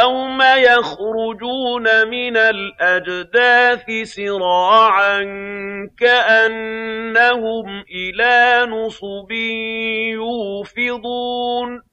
يَوْمَ يَخْرُجُونَ مِنَ الْأَجْدَاثِ سِرَاعًا كَأَنَّهُمْ إِلَىٰ نُصُبٍ يُوفِضُونَ